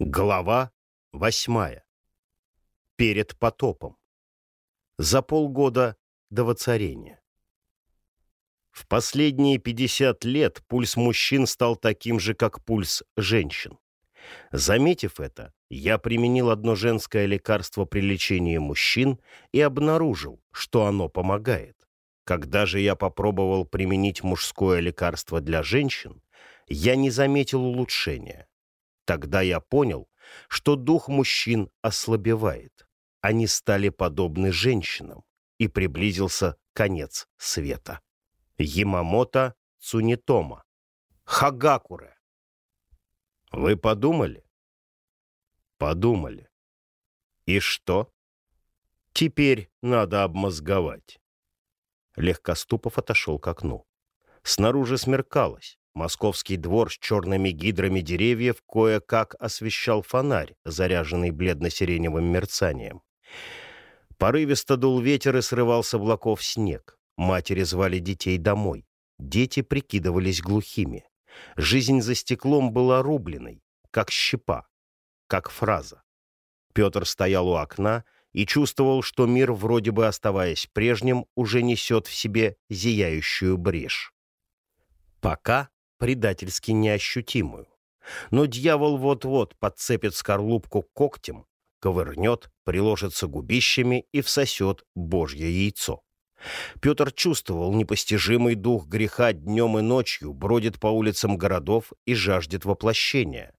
Глава восьмая. Перед потопом. За полгода до воцарения. В последние 50 лет пульс мужчин стал таким же, как пульс женщин. Заметив это, я применил одно женское лекарство при лечении мужчин и обнаружил, что оно помогает. Когда же я попробовал применить мужское лекарство для женщин, я не заметил улучшения. Тогда я понял, что дух мужчин ослабевает. Они стали подобны женщинам, и приблизился конец света. Ямамото Цунитома. Хагакуре. Вы подумали? Подумали. И что? Теперь надо обмозговать. Легкоступов отошел к окну. Снаружи смеркалось. Московский двор с черными гидрами деревьев кое-как освещал фонарь, заряженный бледно-сиреневым мерцанием. Порывисто дул ветер и срывал с облаков снег. Матери звали детей домой. Дети прикидывались глухими. Жизнь за стеклом была рубленной, как щепа, как фраза. Петр стоял у окна и чувствовал, что мир, вроде бы оставаясь прежним, уже несет в себе зияющую брешь. Пока предательски неощутимую. Но дьявол вот-вот подцепит скорлупку когтем, ковырнет, приложится губищами и всосет божье яйцо. Петр чувствовал непостижимый дух греха днем и ночью, бродит по улицам городов и жаждет воплощения.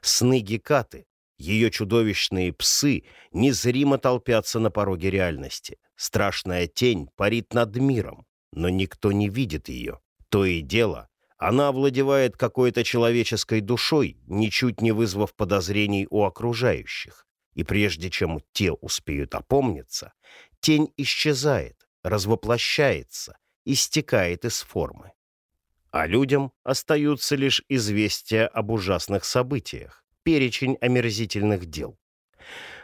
Сны Гекаты, ее чудовищные псы, незримо толпятся на пороге реальности. Страшная тень парит над миром, но никто не видит ее. То и дело, она овладевает какой-то человеческой душой, ничуть не вызвав подозрений у окружающих. И прежде чем те успеют опомниться, тень исчезает, развоплощается, истекает из формы. А людям остаются лишь известия об ужасных событиях, перечень омерзительных дел.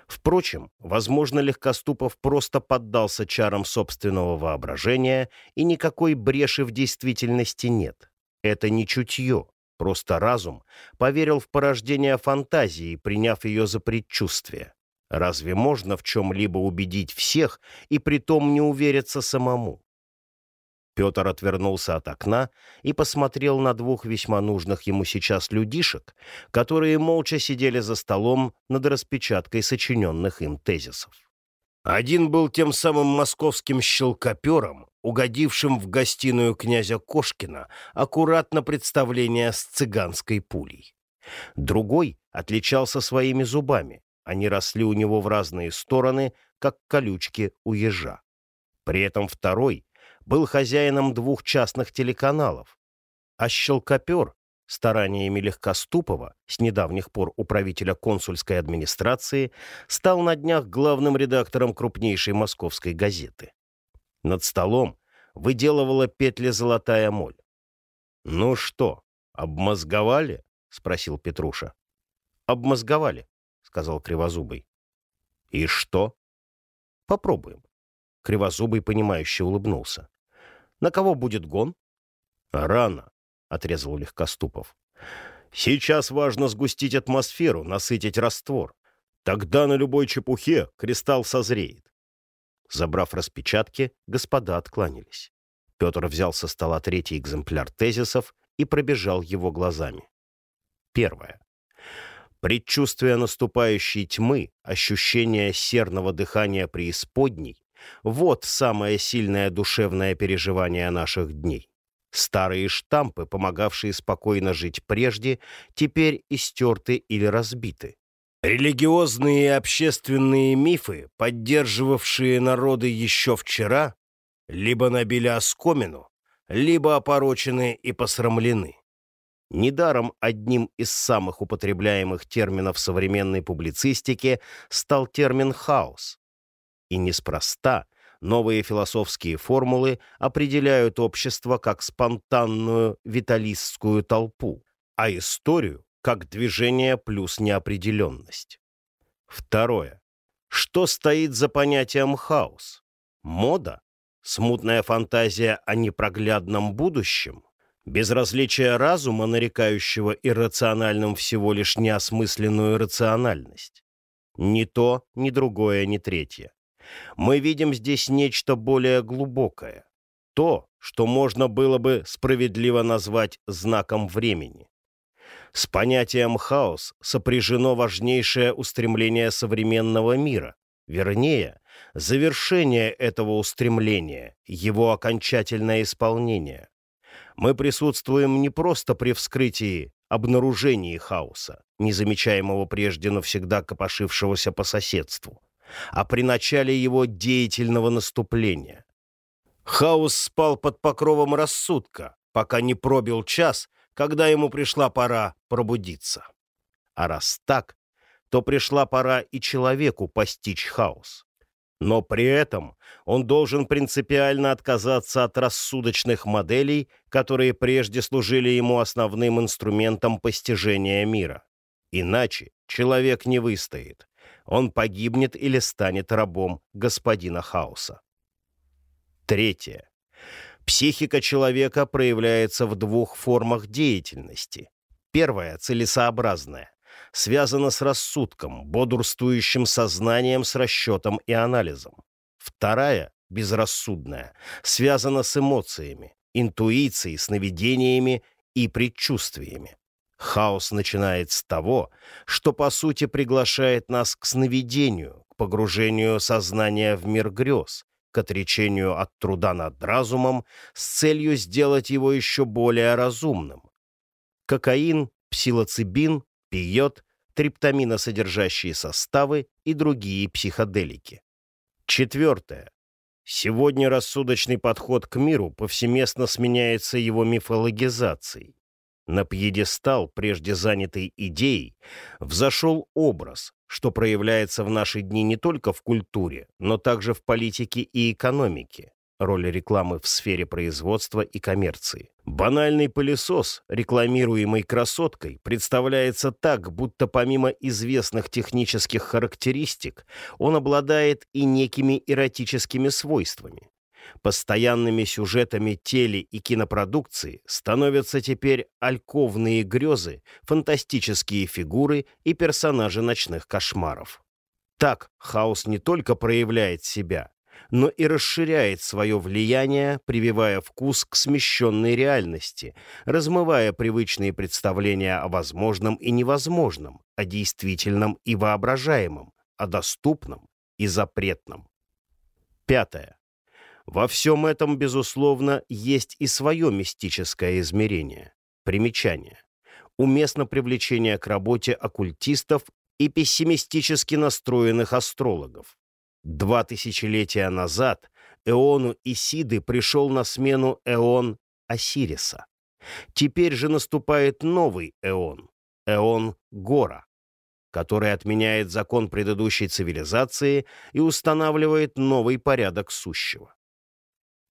Впрочем, возможно, Легкоступов просто поддался чарам собственного воображения, и никакой бреши в действительности нет. Это не чутье, просто разум поверил в порождение фантазии, приняв ее за предчувствие. Разве можно в чем-либо убедить всех и притом не увериться самому? Петр отвернулся от окна и посмотрел на двух весьма нужных ему сейчас людишек, которые молча сидели за столом над распечаткой сочиненных им тезисов. Один был тем самым московским щелкопером, угодившим в гостиную князя Кошкина аккуратно представление с цыганской пулей. Другой отличался своими зубами, они росли у него в разные стороны, как колючки у ежа. При этом второй был хозяином двух частных телеканалов, а щелкопер стараниями Легкоступова, с недавних пор управителя консульской администрации, стал на днях главным редактором крупнейшей московской газеты. Над столом выделывала петли золотая моль. «Ну что, обмозговали?» — спросил Петруша. «Обмозговали», — сказал Кривозубый. «И что?» «Попробуем». Кривозубый, понимающе улыбнулся. «На кого будет гон?» «Рано», — отрезал Легкоступов. «Сейчас важно сгустить атмосферу, насытить раствор. Тогда на любой чепухе кристалл созреет. Забрав распечатки, господа откланялись. Петр взял со стола третий экземпляр тезисов и пробежал его глазами. Первое. Предчувствие наступающей тьмы, ощущение серного дыхания преисподней — вот самое сильное душевное переживание наших дней. Старые штампы, помогавшие спокойно жить прежде, теперь истерты или разбиты. Религиозные и общественные мифы, поддерживавшие народы еще вчера, либо набили оскомину, либо опорочены и посрамлены. Недаром одним из самых употребляемых терминов современной публицистики стал термин «хаос». И неспроста новые философские формулы определяют общество как спонтанную виталистскую толпу, а историю как движение плюс неопределенность. Второе. Что стоит за понятием хаос? Мода? Смутная фантазия о непроглядном будущем? Безразличие разума, нарекающего иррациональным всего лишь неосмысленную рациональность. Ни то, ни другое, ни третье. Мы видим здесь нечто более глубокое. То, что можно было бы справедливо назвать знаком времени. С понятием «хаос» сопряжено важнейшее устремление современного мира, вернее, завершение этого устремления, его окончательное исполнение. Мы присутствуем не просто при вскрытии, обнаружении хаоса, незамечаемого прежде навсегда копошившегося по соседству, а при начале его деятельного наступления. Хаос спал под покровом рассудка, пока не пробил час, когда ему пришла пора пробудиться. А раз так, то пришла пора и человеку постичь хаос. Но при этом он должен принципиально отказаться от рассудочных моделей, которые прежде служили ему основным инструментом постижения мира. Иначе человек не выстоит. Он погибнет или станет рабом господина хаоса. Третье. Психика человека проявляется в двух формах деятельности. Первая, целесообразная, связана с рассудком, бодрствующим сознанием с расчетом и анализом. Вторая, безрассудная, связана с эмоциями, интуицией, сновидениями и предчувствиями. Хаос начинает с того, что по сути приглашает нас к сновидению, к погружению сознания в мир грез, к отречению от труда над разумом с целью сделать его еще более разумным. Кокаин, псилоцибин, пиот, триптаминосодержащие составы и другие психоделики. Четвертое. Сегодня рассудочный подход к миру повсеместно сменяется его мифологизацией. На пьедестал, прежде занятой идеей, взошел образ, что проявляется в наши дни не только в культуре, но также в политике и экономике, роль рекламы в сфере производства и коммерции. Банальный пылесос, рекламируемый красоткой, представляется так, будто помимо известных технических характеристик, он обладает и некими эротическими свойствами. Постоянными сюжетами теле- и кинопродукции становятся теперь альковные грезы, фантастические фигуры и персонажи ночных кошмаров. Так хаос не только проявляет себя, но и расширяет свое влияние, прививая вкус к смещенной реальности, размывая привычные представления о возможном и невозможном, о действительном и воображаемом, о доступном и запретном. Пятое. Во всем этом, безусловно, есть и свое мистическое измерение. Примечание. Уместно привлечение к работе оккультистов и пессимистически настроенных астрологов. Два тысячелетия назад Эону Исиды пришел на смену Эон Осириса. Теперь же наступает новый Эон, Эон Гора, который отменяет закон предыдущей цивилизации и устанавливает новый порядок сущего.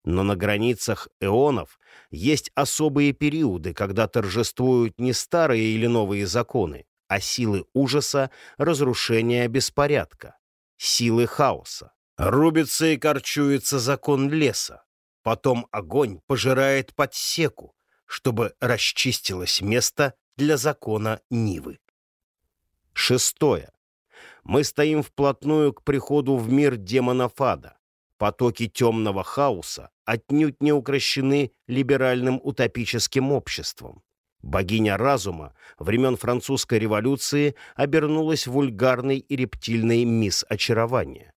Но на границах эонов есть особые периоды, когда торжествуют не старые или новые законы, а силы ужаса, разрушения, беспорядка, силы хаоса. Рубится и корчуется закон леса. Потом огонь пожирает подсеку, чтобы расчистилось место для закона Нивы. Шестое. Мы стоим вплотную к приходу в мир демона Фада. Потоки темного хаоса отнюдь не укращены либеральным утопическим обществом. Богиня разума времен французской революции обернулась вульгарной и рептильной мисс очарования.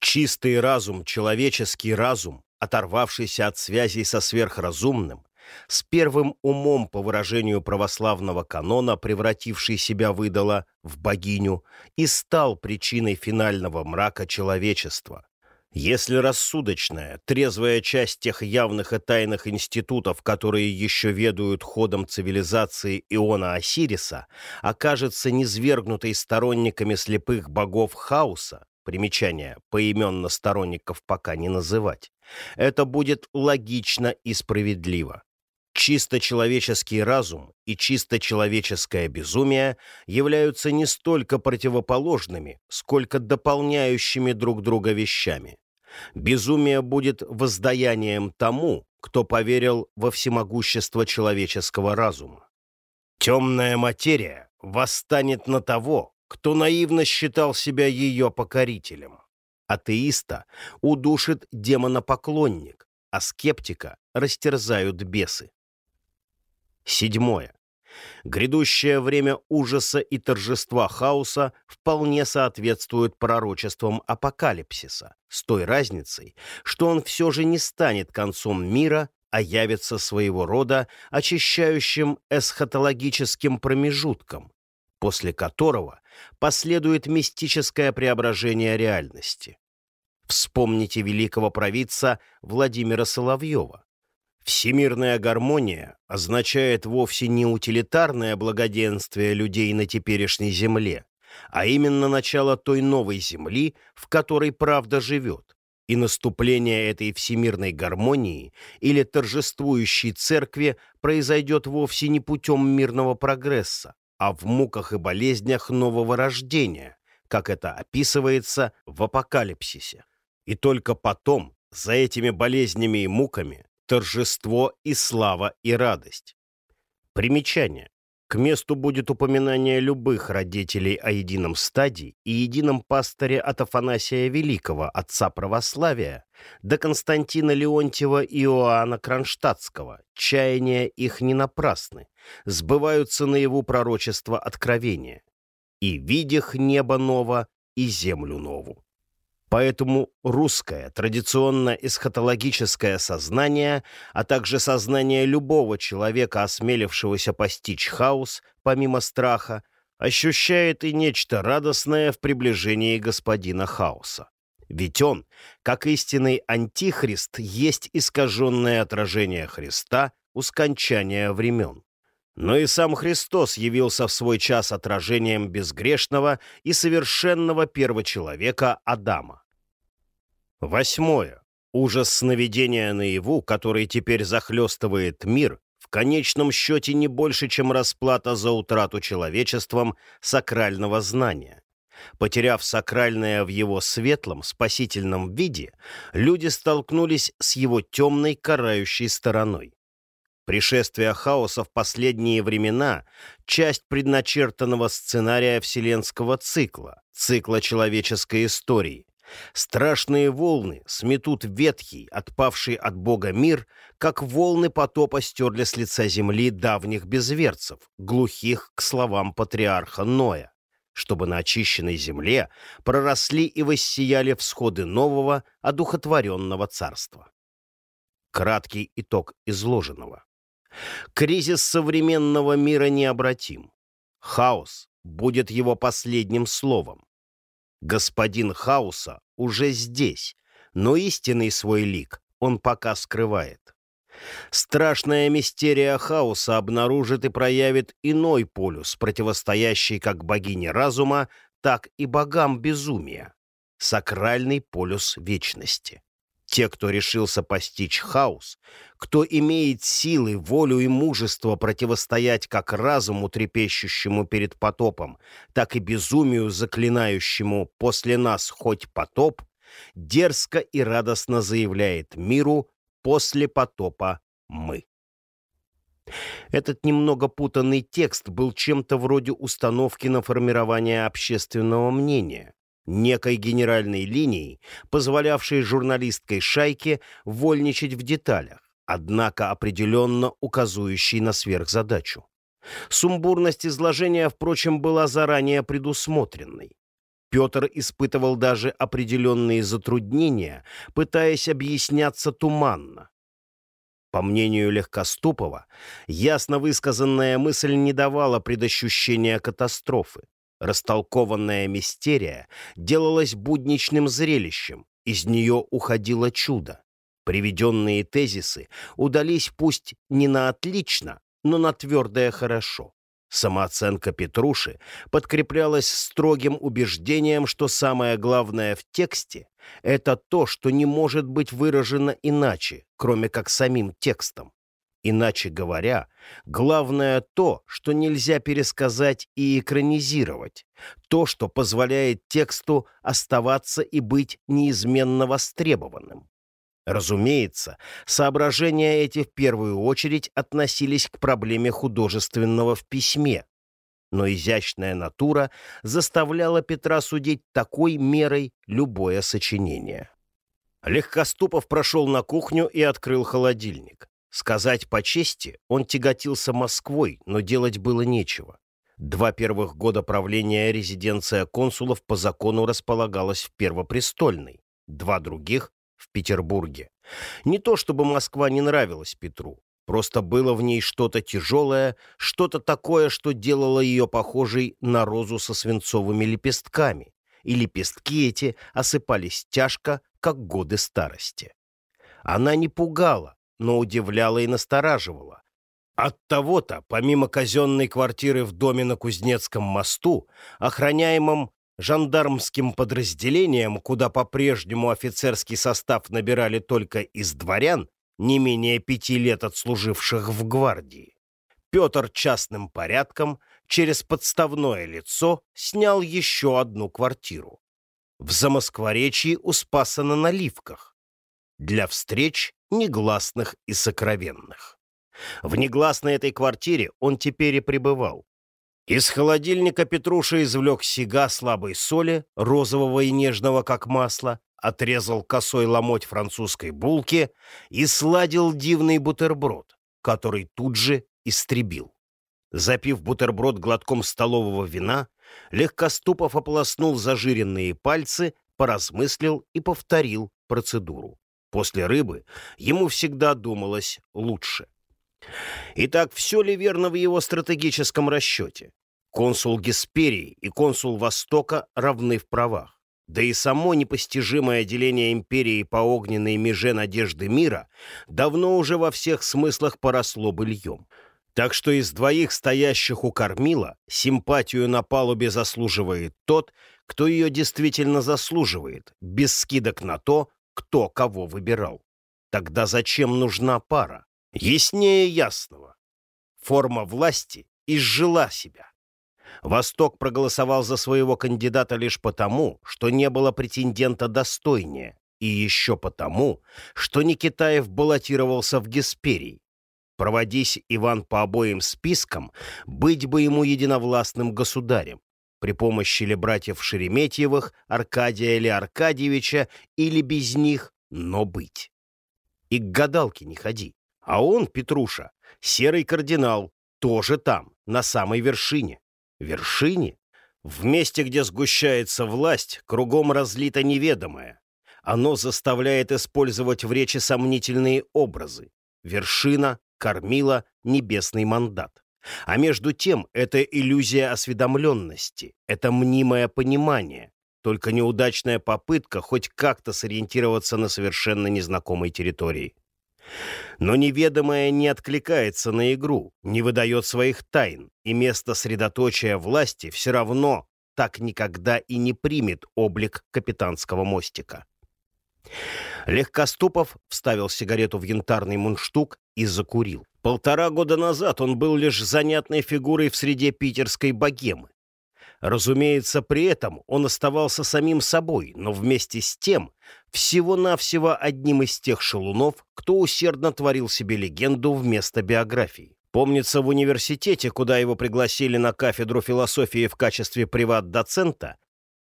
Чистый разум, человеческий разум, оторвавшийся от связей со сверхразумным, с первым умом, по выражению православного канона, превративший себя выдала в богиню, и стал причиной финального мрака человечества, если рассудочная, трезвая часть тех явных и тайных институтов, которые еще ведают ходом цивилизации Иона Осириса, окажется низвергнутой сторонниками слепых богов хаоса, примечание, поименно сторонников пока не называть, это будет логично и справедливо. Чисто человеческий разум и чисто человеческое безумие являются не столько противоположными, сколько дополняющими друг друга вещами. Безумие будет воздаянием тому, кто поверил во всемогущество человеческого разума. Темная материя восстанет на того, кто наивно считал себя ее покорителем. Атеиста удушит демонопоклонник, а скептика растерзают бесы. Седьмое. Грядущее время ужаса и торжества хаоса вполне соответствует пророчествам апокалипсиса, с той разницей, что он все же не станет концом мира, а явится своего рода очищающим эсхатологическим промежутком, после которого последует мистическое преображение реальности. Вспомните великого провидца Владимира Соловьева. Всемирная гармония означает вовсе не утилитарное благоденствие людей на теперешней земле, а именно начало той новой земли, в которой правда живет, и наступление этой всемирной гармонии или торжествующей церкви произойдет вовсе не путем мирного прогресса, а в муках и болезнях нового рождения, как это описывается в апокалипсисе. И только потом, за этими болезнями и муками, торжество и слава и радость. Примечание. К месту будет упоминание любых родителей о едином стадии и едином пастыре от Афанасия Великого, отца православия, до Константина Леонтьева и Иоанна Кронштадтского. Чаяния их не напрасны, сбываются наяву пророчества откровения. «И видях небо ново, и землю нову». Поэтому русское традиционно-эсхатологическое сознание, а также сознание любого человека, осмелившегося постичь хаос, помимо страха, ощущает и нечто радостное в приближении господина хаоса. Ведь он, как истинный антихрист, есть искаженное отражение Христа у скончания времен. Но и сам Христос явился в свой час отражением безгрешного и совершенного первочеловека Адама. Восьмое. Ужас сновидения наяву, который теперь захлестывает мир, в конечном счете не больше, чем расплата за утрату человечеством сакрального знания. Потеряв сакральное в его светлом, спасительном виде, люди столкнулись с его темной, карающей стороной. Пришествие хаоса в последние времена — часть предначертанного сценария вселенского цикла, цикла человеческой истории. Страшные волны сметут ветхий, отпавший от Бога мир, как волны потопа стерли с лица земли давних безверцев, глухих к словам патриарха Ноя, чтобы на очищенной земле проросли и воссияли всходы нового, одухотворенного царства. Краткий итог изложенного. Кризис современного мира необратим. Хаос будет его последним словом. Господин Хауса уже здесь, но истинный свой лик он пока скрывает. Страшная мистерия хаоса обнаружит и проявит иной полюс, противостоящий как богине разума, так и богам безумия. Сакральный полюс вечности. Те, кто решился постичь хаос, кто имеет силы, волю и мужество противостоять как разуму, трепещущему перед потопом, так и безумию, заклинающему «после нас хоть потоп», дерзко и радостно заявляет миру «после потопа мы». Этот немного путанный текст был чем-то вроде установки на формирование общественного мнения некой генеральной линией, позволявшей журналистской шайке вольничать в деталях, однако определенно указывающей на сверхзадачу. Сумбурность изложения, впрочем, была заранее предусмотренной. Петр испытывал даже определенные затруднения, пытаясь объясняться туманно. По мнению Легкоступова, ясно высказанная мысль не давала предощущения катастрофы. Растолкованная мистерия делалась будничным зрелищем, из нее уходило чудо. Приведенные тезисы удались пусть не на отлично, но на твердое хорошо. Самооценка Петруши подкреплялась строгим убеждением, что самое главное в тексте — это то, что не может быть выражено иначе, кроме как самим текстом. Иначе говоря, главное то, что нельзя пересказать и экранизировать, то, что позволяет тексту оставаться и быть неизменно востребованным. Разумеется, соображения эти в первую очередь относились к проблеме художественного в письме, но изящная натура заставляла Петра судить такой мерой любое сочинение. Легкоступов прошел на кухню и открыл холодильник. Сказать по чести, он тяготился Москвой, но делать было нечего. Два первых года правления резиденция консулов по закону располагалась в Первопрестольной, два других — в Петербурге. Не то чтобы Москва не нравилась Петру, просто было в ней что-то тяжелое, что-то такое, что делало ее похожей на розу со свинцовыми лепестками, и лепестки эти осыпались тяжко, как годы старости. Она не пугала, но удивляла и настораживала. От того-то, помимо казенной квартиры в доме на Кузнецком мосту, охраняемом жандармским подразделением, куда по-прежнему офицерский состав набирали только из дворян, не менее пяти лет отслуживших в гвардии, Петр частным порядком через подставное лицо снял еще одну квартиру. В Замоскворечье у Спаса на Наливках. Для встреч негласных и сокровенных. В негласной этой квартире он теперь и пребывал. Из холодильника Петруша извлек сига слабой соли, розового и нежного, как масло, отрезал косой ломоть французской булки и сладил дивный бутерброд, который тут же истребил. Запив бутерброд глотком столового вина, Легкоступов ополоснул зажиренные пальцы, поразмыслил и повторил процедуру. После рыбы ему всегда думалось лучше. Итак, все ли верно в его стратегическом расчете? Консул Гесперии и консул Востока равны в правах. Да и само непостижимое деление империи по огненной меже надежды мира давно уже во всех смыслах поросло быльем. Так что из двоих стоящих у кормила симпатию на палубе заслуживает тот, кто ее действительно заслуживает, без скидок на то, кто кого выбирал. Тогда зачем нужна пара? Яснее ясного. Форма власти изжила себя. Восток проголосовал за своего кандидата лишь потому, что не было претендента достойнее, и еще потому, что Никитаев баллотировался в Гесперий. Проводись Иван по обоим спискам, быть бы ему единовластным государем при помощи ли братьев Шереметьевых, Аркадия или Аркадьевича, или без них, но быть. И к гадалке не ходи. А он, Петруша, серый кардинал, тоже там, на самой вершине. Вершине? В месте, где сгущается власть, кругом разлито неведомое. Оно заставляет использовать в речи сомнительные образы. Вершина, кормила, небесный мандат. А между тем это иллюзия осведомленности, это мнимое понимание, только неудачная попытка хоть как-то сориентироваться на совершенно незнакомой территории. Но неведомое не откликается на игру, не выдает своих тайн, и место средоточия власти все равно так никогда и не примет облик капитанского мостика. Легкоступов вставил сигарету в янтарный мундштук и закурил. Полтора года назад он был лишь занятной фигурой в среде питерской богемы. Разумеется, при этом он оставался самим собой, но вместе с тем всего-навсего одним из тех шалунов, кто усердно творил себе легенду вместо биографии. Помнится, в университете, куда его пригласили на кафедру философии в качестве приват-доцента,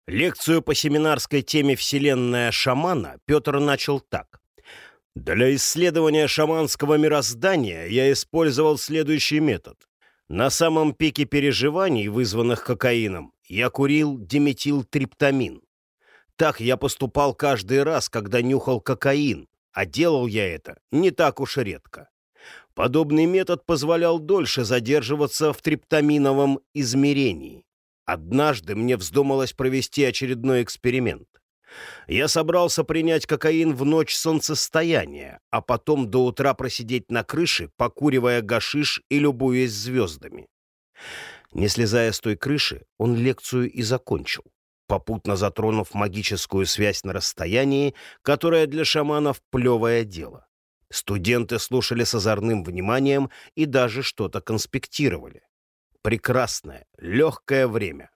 лекцию по семинарской теме «Вселенная шамана» Петр начал так. Для исследования шаманского мироздания я использовал следующий метод. На самом пике переживаний, вызванных кокаином, я курил диметилтриптамин. Так я поступал каждый раз, когда нюхал кокаин, а делал я это не так уж редко. Подобный метод позволял дольше задерживаться в триптаминовом измерении. Однажды мне вздумалось провести очередной эксперимент. Я собрался принять кокаин в ночь солнцестояния, а потом до утра просидеть на крыше, покуривая гашиш и любуясь звездами. Не слезая с той крыши, он лекцию и закончил, попутно затронув магическую связь на расстоянии, которая для шаманов плевое дело. Студенты слушали с озорным вниманием и даже что-то конспектировали. Прекрасное, легкое время.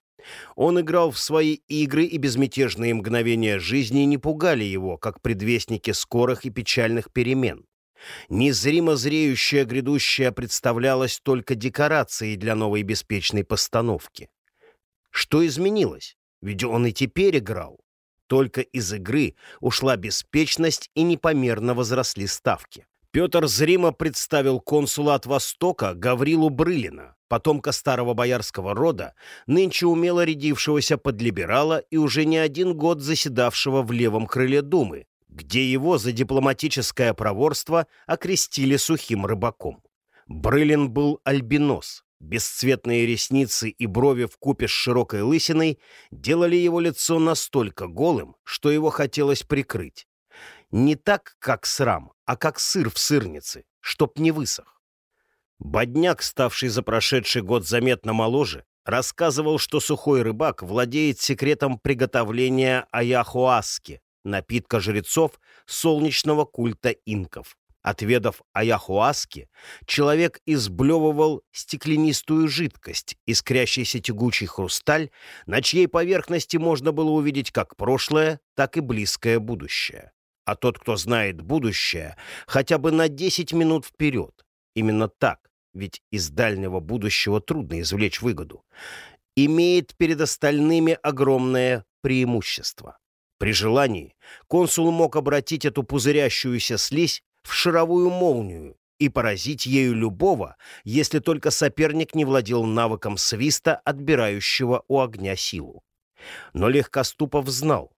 Он играл в свои игры, и безмятежные мгновения жизни не пугали его, как предвестники скорых и печальных перемен. Незримо зреющая грядущая представлялась только декорацией для новой беспечной постановки. Что изменилось? Ведь он и теперь играл. Только из игры ушла беспечность и непомерно возросли ставки. Петр зримо представил консула от Востока Гаврилу Брылина, потомка старого боярского рода, нынче умело рядившегося под либерала и уже не один год заседавшего в левом крыле Думы, где его за дипломатическое проворство окрестили сухим рыбаком. Брылин был альбинос. Бесцветные ресницы и брови в купе с широкой лысиной делали его лицо настолько голым, что его хотелось прикрыть. Не так, как срам, а как сыр в сырнице, чтоб не высох. Бодняк, ставший за прошедший год заметно моложе, рассказывал, что сухой рыбак владеет секретом приготовления аяхуаски, напитка жрецов солнечного культа инков. Отведав аяхуаски, человек изблевывал стеклянистую жидкость, искрящийся тягучий хрусталь, на чьей поверхности можно было увидеть как прошлое, так и близкое будущее. А тот, кто знает будущее, хотя бы на 10 минут вперед. Именно так, ведь из дальнего будущего трудно извлечь выгоду. Имеет перед остальными огромное преимущество. При желании консул мог обратить эту пузырящуюся слизь в шаровую молнию и поразить ею любого, если только соперник не владел навыком свиста, отбирающего у огня силу. Но Легкоступов знал.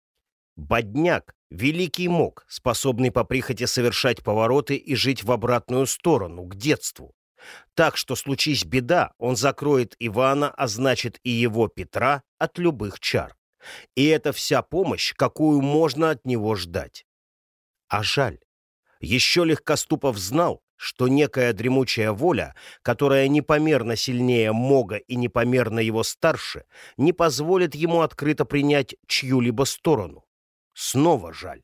Бодняк — великий мог, способный по прихоти совершать повороты и жить в обратную сторону, к детству. Так что, случись беда, он закроет Ивана, а значит и его Петра, от любых чар. И это вся помощь, какую можно от него ждать. А жаль. Еще Легкоступов знал, что некая дремучая воля, которая непомерно сильнее Мога и непомерно его старше, не позволит ему открыто принять чью-либо сторону. Снова жаль.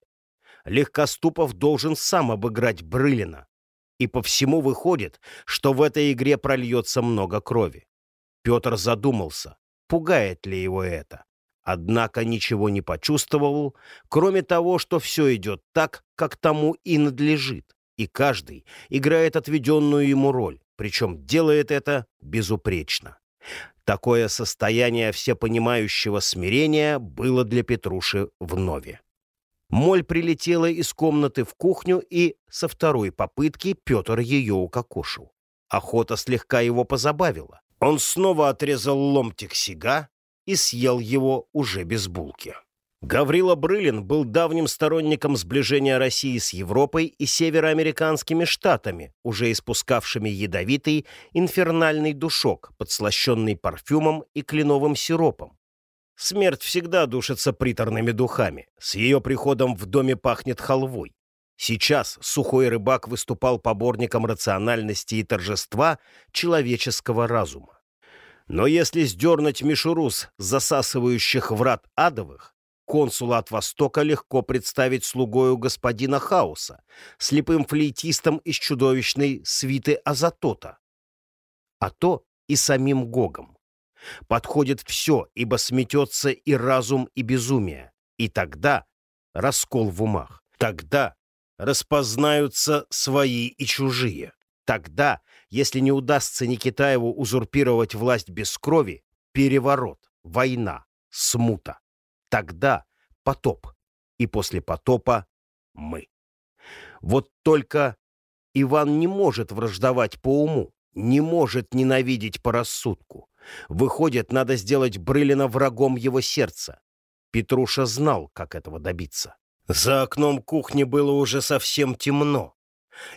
Легкоступов должен сам обыграть Брылина. И по всему выходит, что в этой игре прольется много крови. Петр задумался, пугает ли его это. Однако ничего не почувствовал, кроме того, что все идет так, как тому и надлежит, и каждый играет отведенную ему роль, причем делает это безупречно. Такое состояние всепонимающего смирения было для Петруши вновь. Моль прилетела из комнаты в кухню, и со второй попытки Петр ее укокошил. Охота слегка его позабавила. Он снова отрезал ломтик сига, и съел его уже без булки. Гаврила Брылин был давним сторонником сближения России с Европой и североамериканскими штатами, уже испускавшими ядовитый инфернальный душок, подслащенный парфюмом и кленовым сиропом. Смерть всегда душится приторными духами. С ее приходом в доме пахнет халвой. Сейчас сухой рыбак выступал поборником рациональности и торжества человеческого разума. Но если сдернуть мишуру с засасывающих врат адовых, консула от Востока легко представить слугою господина Хаоса, слепым флейтистом из чудовищной свиты Азатота. А то и самим Гогом. Подходит все, ибо сметется и разум, и безумие. И тогда раскол в умах. Тогда распознаются свои и чужие. Тогда если не удастся Никитаеву узурпировать власть без крови, переворот, война, смута. Тогда потоп, и после потопа мы. Вот только Иван не может враждовать по уму, не может ненавидеть по рассудку. Выходит, надо сделать Брылина врагом его сердца. Петруша знал, как этого добиться. За окном кухни было уже совсем темно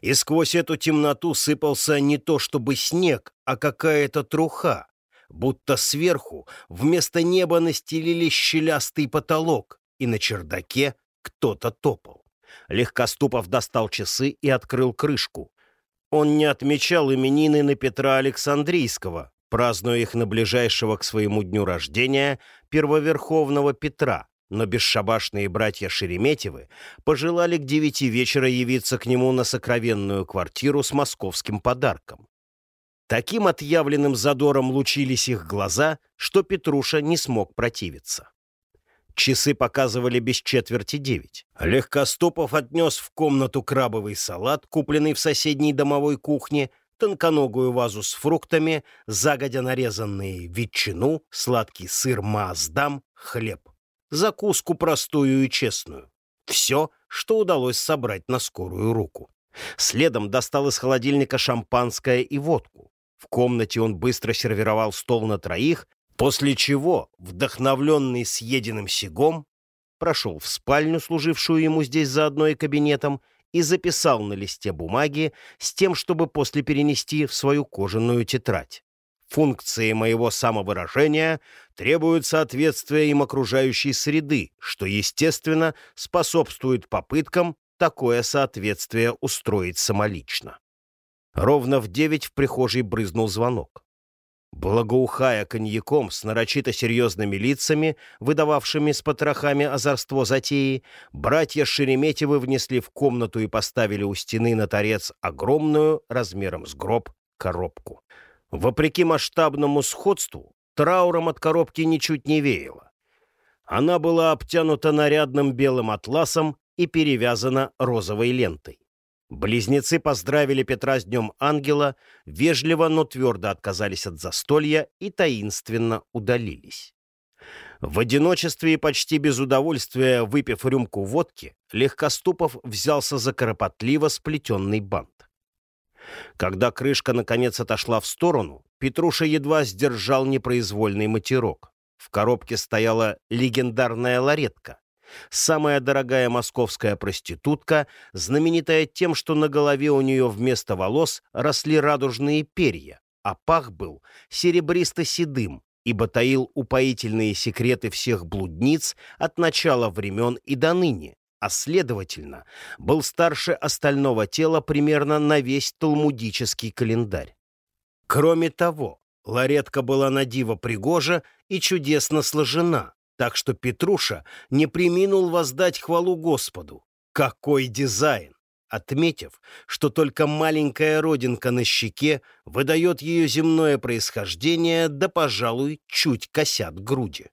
и сквозь эту темноту сыпался не то чтобы снег, а какая-то труха, будто сверху вместо неба настелили щелястый потолок, и на чердаке кто-то топал. Легкоступов достал часы и открыл крышку. Он не отмечал именины на Петра Александрийского, празднуя их на ближайшего к своему дню рождения первоверховного Петра, но бесшабашные братья Шереметьевы пожелали к девяти вечера явиться к нему на сокровенную квартиру с московским подарком. Таким отъявленным задором лучились их глаза, что Петруша не смог противиться. Часы показывали без четверти девять. Легкоступов отнес в комнату крабовый салат, купленный в соседней домовой кухне, тонконогую вазу с фруктами, загодя нарезанные ветчину, сладкий сыр маздам, хлеб. Закуску простую и честную. Все, что удалось собрать на скорую руку. Следом достал из холодильника шампанское и водку. В комнате он быстро сервировал стол на троих, после чего, вдохновленный съеденным сигом, прошел в спальню, служившую ему здесь заодно и кабинетом, и записал на листе бумаги с тем, чтобы после перенести в свою кожаную тетрадь. Функции моего самовыражения требуют соответствия им окружающей среды, что, естественно, способствует попыткам такое соответствие устроить самолично. Ровно в девять в прихожей брызнул звонок. Благоухая коньяком с нарочито серьезными лицами, выдававшими с потрохами озорство затеи, братья Шереметьевы внесли в комнату и поставили у стены на торец огромную, размером с гроб, коробку. Вопреки масштабному сходству, трауром от коробки ничуть не веяло. Она была обтянута нарядным белым атласом и перевязана розовой лентой. Близнецы поздравили Петра с Днем Ангела, вежливо, но твердо отказались от застолья и таинственно удалились. В одиночестве и почти без удовольствия, выпив рюмку водки, Легкоступов взялся за кропотливо сплетенный бант. Когда крышка наконец отошла в сторону, Петруша едва сдержал непроизвольный матерок. В коробке стояла легендарная ларетка, Самая дорогая московская проститутка, знаменитая тем, что на голове у нее вместо волос росли радужные перья, а пах был серебристо-седым, ибо таил упоительные секреты всех блудниц от начала времен и до ныне, а, следовательно, был старше остального тела примерно на весь талмудический календарь. Кроме того, ларетка была на диво пригожа и чудесно сложена, так что Петруша не приминул воздать хвалу Господу. Какой дизайн! Отметив, что только маленькая родинка на щеке выдает ее земное происхождение, да, пожалуй, чуть косят груди.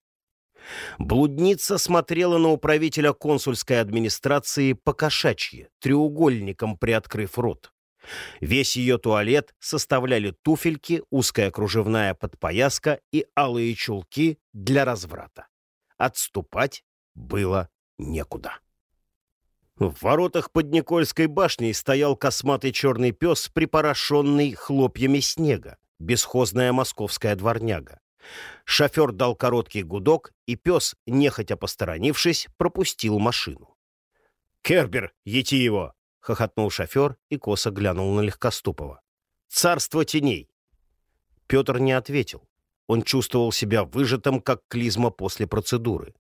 Блудница смотрела на управителя консульской администрации по-кошачьи, треугольником приоткрыв рот. Весь ее туалет составляли туфельки, узкая кружевная подпояска и алые чулки для разврата. Отступать было некуда. В воротах под Никольской башней стоял косматый черный пес, припорошенный хлопьями снега, бесхозная московская дворняга. Шофер дал короткий гудок, и пес, нехотя посторонившись, пропустил машину. «Кербер, ети его!» — хохотнул шофер и косо глянул на Легкоступова. «Царство теней!» Петр не ответил. Он чувствовал себя выжатым, как клизма после процедуры.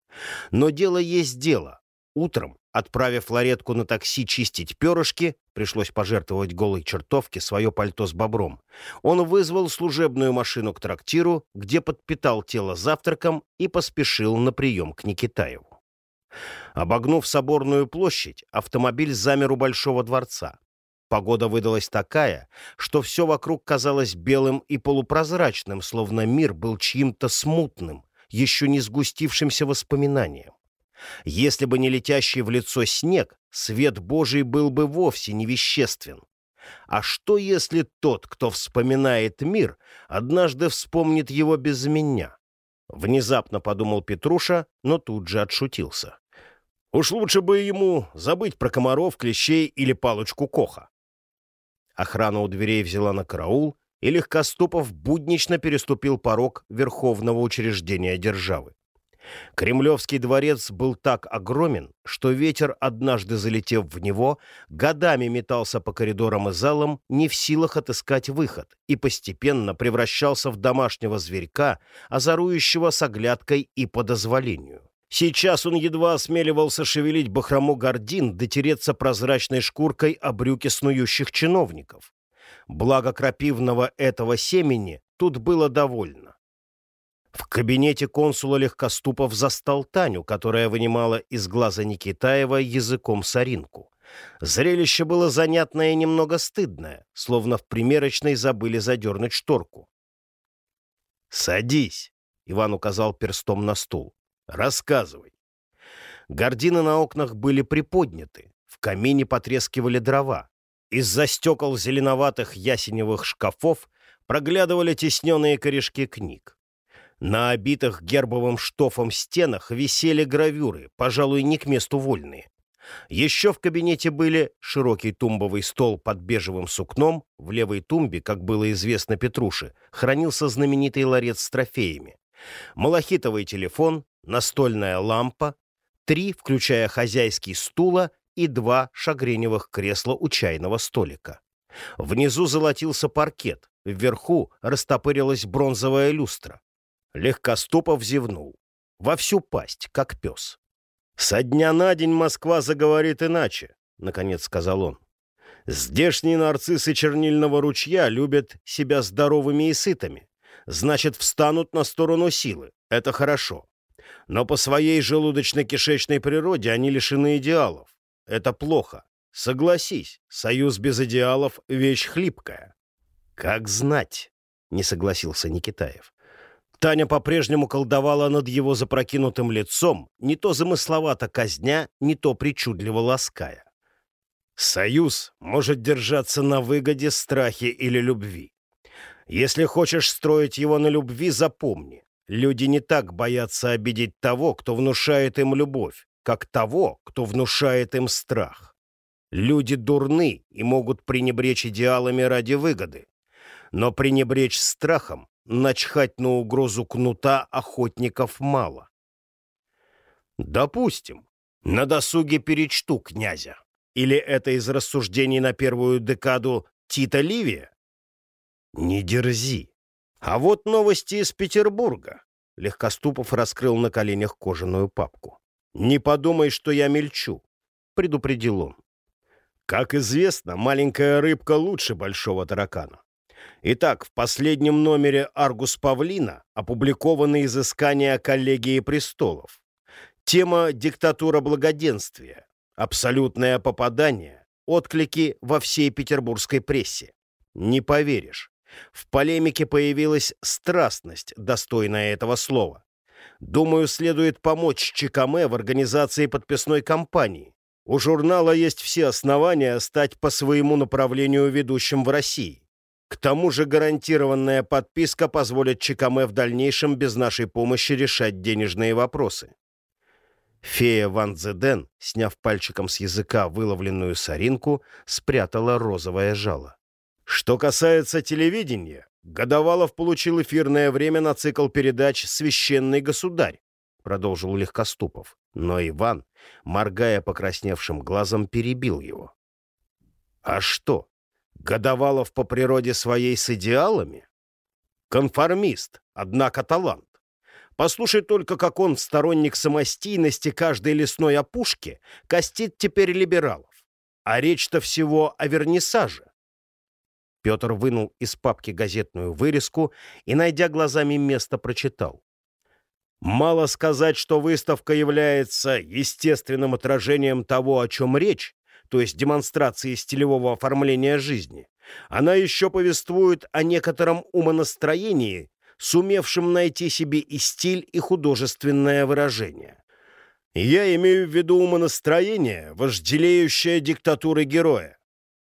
Но дело есть дело. Утром, отправив Ларетку на такси чистить перышки, пришлось пожертвовать голой чертовке свое пальто с бобром, он вызвал служебную машину к трактиру, где подпитал тело завтраком и поспешил на прием к Никитаеву. Обогнув соборную площадь, автомобиль замер у Большого дворца. Погода выдалась такая, что все вокруг казалось белым и полупрозрачным, словно мир был чьим-то смутным, еще не сгустившимся воспоминанием. Если бы не летящий в лицо снег, свет Божий был бы вовсе невеществен. А что, если тот, кто вспоминает мир, однажды вспомнит его без меня? Внезапно подумал Петруша, но тут же отшутился. Уж лучше бы ему забыть про комаров, клещей или палочку Коха. Охрана у дверей взяла на караул, и Легкоступов буднично переступил порог Верховного учреждения державы. Кремлевский дворец был так огромен, что ветер, однажды залетев в него, годами метался по коридорам и залам, не в силах отыскать выход, и постепенно превращался в домашнего зверька, озорующего с оглядкой и по дозволению. Сейчас он едва осмеливался шевелить бахрому гордин, дотереться прозрачной шкуркой о брюки снующих чиновников. Благо крапивного этого семени тут было довольно. В кабинете консула Легкоступов застал Таню, которая вынимала из глаза Никитаева языком соринку. Зрелище было занятное и немного стыдное, словно в примерочной забыли задернуть шторку. «Садись», — Иван указал перстом на стул. «Рассказывай». Гордины на окнах были приподняты, в камине потрескивали дрова. Из-за стекол зеленоватых ясеневых шкафов проглядывали тесненные корешки книг. На обитых гербовым штофом стенах висели гравюры, пожалуй, не к месту вольные. Еще в кабинете были широкий тумбовый стол под бежевым сукном, в левой тумбе, как было известно Петруше, хранился знаменитый ларец с трофеями. Малахитовый телефон, настольная лампа, три, включая хозяйский стула и два шагреневых кресла у чайного столика. Внизу золотился паркет, вверху растопырилась бронзовая люстра. Легкоступов зевнул. Во всю пасть, как пес. «Со дня на день Москва заговорит иначе», — наконец сказал он. «Здешние нарциссы чернильного ручья любят себя здоровыми и сытыми. Значит, встанут на сторону силы. Это хорошо. Но по своей желудочно-кишечной природе они лишены идеалов. Это плохо. Согласись, союз без идеалов — вещь хлипкая. «Как знать?» — не согласился Никитаев. Таня по-прежнему колдовала над его запрокинутым лицом, не то замысловато казня, не то причудливо лаская. Союз может держаться на выгоде, страхе или любви. Если хочешь строить его на любви, запомни, люди не так боятся обидеть того, кто внушает им любовь, как того, кто внушает им страх. Люди дурны и могут пренебречь идеалами ради выгоды, но пренебречь страхом начхать на угрозу кнута охотников мало. Допустим, на досуге перечту князя. Или это из рассуждений на первую декаду Тита Ливия? Не дерзи. А вот новости из Петербурга. Легкоступов раскрыл на коленях кожаную папку. «Не подумай, что я мельчу», — предупредил он. «Как известно, маленькая рыбка лучше большого таракана. Итак, в последнем номере «Аргус Павлина» опубликованы изыскания коллегии престолов. Тема «Диктатура благоденствия», абсолютное попадание, отклики во всей петербургской прессе. Не поверишь, в полемике появилась страстность, достойная этого слова. Думаю, следует помочь ЧКМ в организации подписной кампании. У журнала есть все основания стать по своему направлению ведущим в России. К тому же гарантированная подписка позволит ЧКМ в дальнейшем без нашей помощи решать денежные вопросы. Фея Ван Зеден, сняв пальчиком с языка выловленную соринку, спрятала розовое жало. Что касается телевидения, Годовалов получил эфирное время на цикл передач «Священный государь», продолжил Легкоступов. Но Иван, моргая покрасневшим глазом, перебил его. «А что, Годовалов по природе своей с идеалами? Конформист, однако талант. Послушай только, как он, сторонник самостийности каждой лесной опушки, костит теперь либералов. А речь-то всего о вернисаже. Петр вынул из папки газетную вырезку и, найдя глазами место, прочитал. Мало сказать, что выставка является естественным отражением того, о чем речь, то есть демонстрации стилевого оформления жизни, она еще повествует о некотором умонастроении, сумевшем найти себе и стиль, и художественное выражение. Я имею в виду умонастроение, вожделеющее диктатуры героя.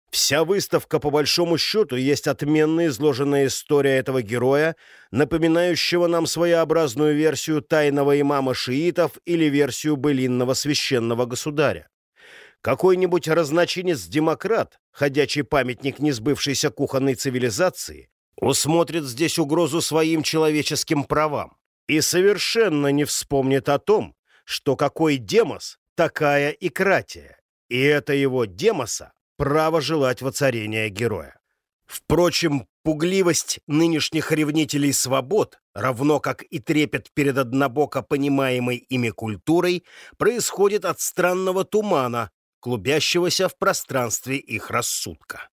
Вся выставка, по большому счету, есть отменно изложенная история этого героя, напоминающего нам своеобразную версию тайного имама шиитов или версию былинного священного государя. Какой-нибудь разночинец-демократ, ходячий памятник несбывшейся кухонной цивилизации, усмотрит здесь угрозу своим человеческим правам и совершенно не вспомнит о том, что какой демос, такая и кратия, и это его демоса право желать воцарения героя. Впрочем, пугливость нынешних ревнителей свобод, равно как и трепет перед однобоко понимаемой ими культурой, происходит от странного тумана, клубящегося в пространстве их рассудка.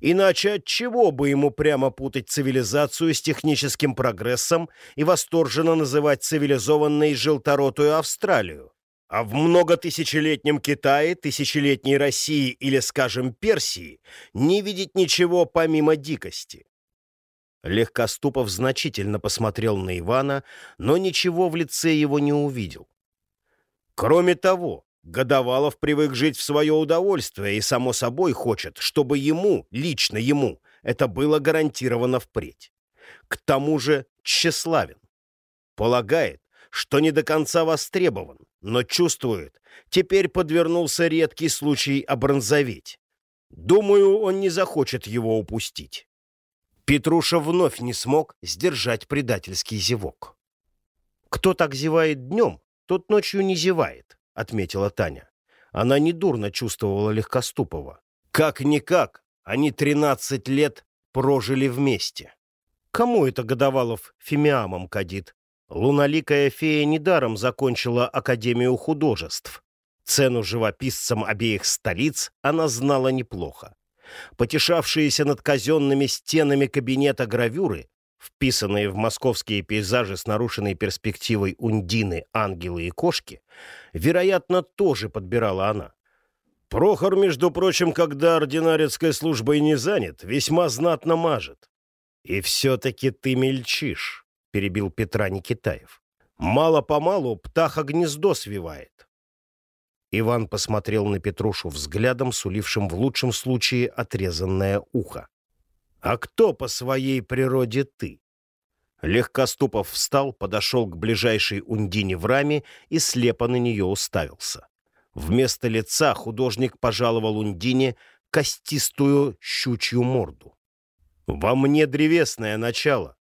Иначе от чего бы ему прямо путать цивилизацию с техническим прогрессом и восторженно называть цивилизованной желторотую Австралию? А в многотысячелетнем Китае, тысячелетней России или, скажем, Персии не видеть ничего помимо дикости. Легкоступов значительно посмотрел на Ивана, но ничего в лице его не увидел. Кроме того, Годовалов привык жить в свое удовольствие и, само собой, хочет, чтобы ему, лично ему, это было гарантировано впредь. К тому же тщеславен. Полагает, что не до конца востребован, но чувствует, теперь подвернулся редкий случай обронзоветь. Думаю, он не захочет его упустить. Петруша вновь не смог сдержать предательский зевок. Кто так зевает днем, тот ночью не зевает, отметила Таня. Она недурно чувствовала Легкоступова. Как-никак, они 13 лет прожили вместе. Кому это Годовалов фимиамом кадит? Луналикая фея недаром закончила Академию художеств. Цену живописцам обеих столиц она знала неплохо. Потешавшиеся над казенными стенами кабинета гравюры, вписанные в московские пейзажи с нарушенной перспективой Ундины, ангелы и кошки, вероятно, тоже подбирала она. Прохор, между прочим, когда ординарецкой службой не занят, весьма знатно мажет. И все-таки ты мельчишь перебил Петра Никитаев. «Мало-помалу птаха гнездо свивает». Иван посмотрел на Петрушу взглядом, сулившим в лучшем случае отрезанное ухо. «А кто по своей природе ты?» Легкоступов встал, подошел к ближайшей Ундине в раме и слепо на нее уставился. Вместо лица художник пожаловал Ундине костистую щучью морду. «Во мне древесное начало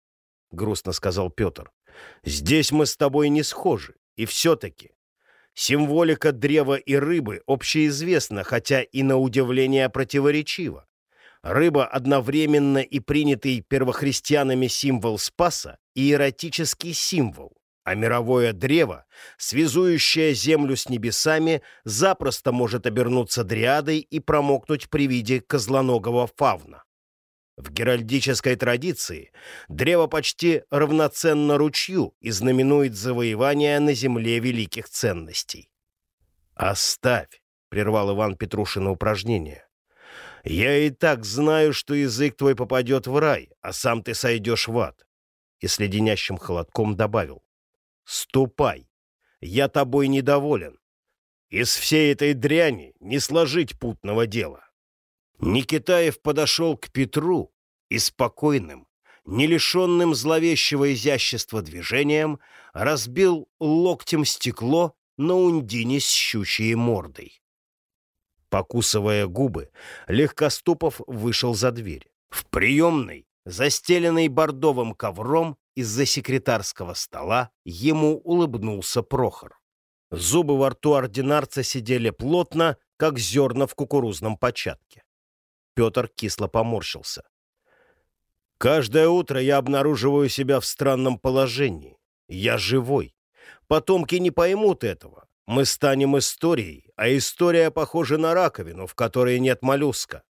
грустно сказал Петр. «Здесь мы с тобой не схожи, и все-таки. Символика древа и рыбы общеизвестна, хотя и на удивление противоречива. Рыба одновременно и принятый первохристианами символ Спаса и эротический символ, а мировое древо, связующее землю с небесами, запросто может обернуться дриадой и промокнуть при виде козлоногого фавна. В геральдической традиции древо почти равноценно ручью и знаменует завоевание на земле великих ценностей. «Оставь!» — прервал Иван Петрушина упражнение. «Я и так знаю, что язык твой попадет в рай, а сам ты сойдешь в ад». И с леденящим холодком добавил. «Ступай! Я тобой недоволен. Из всей этой дряни не сложить путного дела». Никитаев подошел к Петру и спокойным, не лишенным зловещего изящества движением, разбил локтем стекло на ундине с щучьей мордой. Покусывая губы, Легкоступов вышел за дверь. В приемной, застеленной бордовым ковром из-за секретарского стола, ему улыбнулся Прохор. Зубы во рту ординарца сидели плотно, как зерна в кукурузном початке. Петр кисло поморщился. «Каждое утро я обнаруживаю себя в странном положении. Я живой. Потомки не поймут этого. Мы станем историей, а история похожа на раковину, в которой нет моллюска.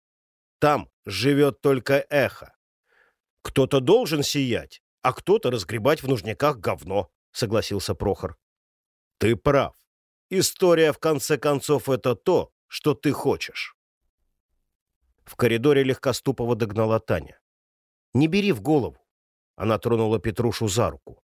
Там живет только эхо. Кто-то должен сиять, а кто-то разгребать в нужниках говно», — согласился Прохор. «Ты прав. История, в конце концов, это то, что ты хочешь». В коридоре Легкоступова догнала Таня. «Не бери в голову!» Она тронула Петрушу за руку.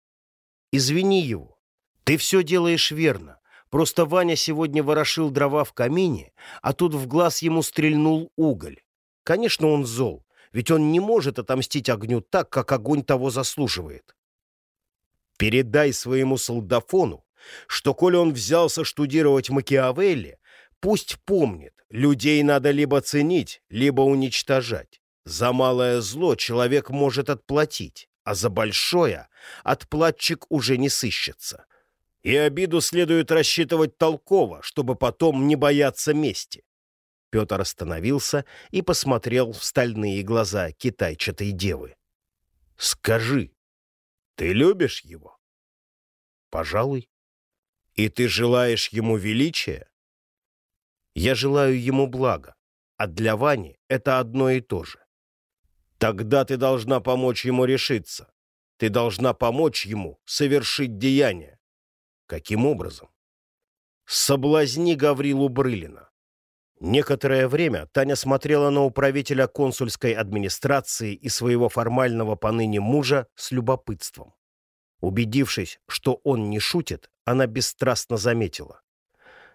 «Извини его. Ты все делаешь верно. Просто Ваня сегодня ворошил дрова в камине, а тут в глаз ему стрельнул уголь. Конечно, он зол, ведь он не может отомстить огню так, как огонь того заслуживает. Передай своему солдафону, что, коли он взялся штудировать Макиавелли, Пусть помнит, людей надо либо ценить, либо уничтожать. За малое зло человек может отплатить, а за большое отплатчик уже не сыщется. И обиду следует рассчитывать толково, чтобы потом не бояться мести. Петр остановился и посмотрел в стальные глаза китайчатой девы. «Скажи, ты любишь его?» «Пожалуй. И ты желаешь ему величия?» Я желаю ему блага, а для Вани это одно и то же. Тогда ты должна помочь ему решиться. Ты должна помочь ему совершить деяние. Каким образом? Соблазни Гаврилу Брылина. Некоторое время Таня смотрела на управителя консульской администрации и своего формального поныне мужа с любопытством. Убедившись, что он не шутит, она бесстрастно заметила.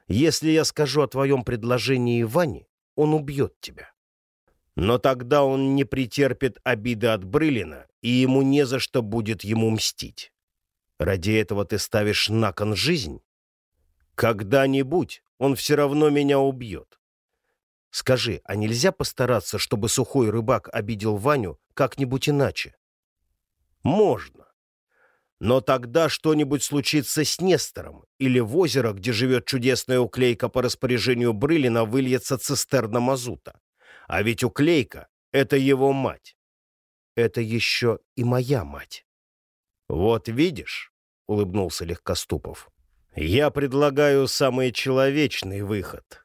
«Если я скажу о твоем предложении Ване, он убьет тебя». Но тогда он не претерпит обиды от Брылина, и ему не за что будет ему мстить. Ради этого ты ставишь на кон жизнь? Когда-нибудь он все равно меня убьет. Скажи, а нельзя постараться, чтобы сухой рыбак обидел Ваню как-нибудь иначе? Можно. Но тогда что-нибудь случится с Нестором, или в озеро, где живет чудесная уклейка по распоряжению Брылина, выльется цистерна мазута. А ведь уклейка — это его мать. Это еще и моя мать. Вот видишь, — улыбнулся Легкоступов, — я предлагаю самый человечный выход —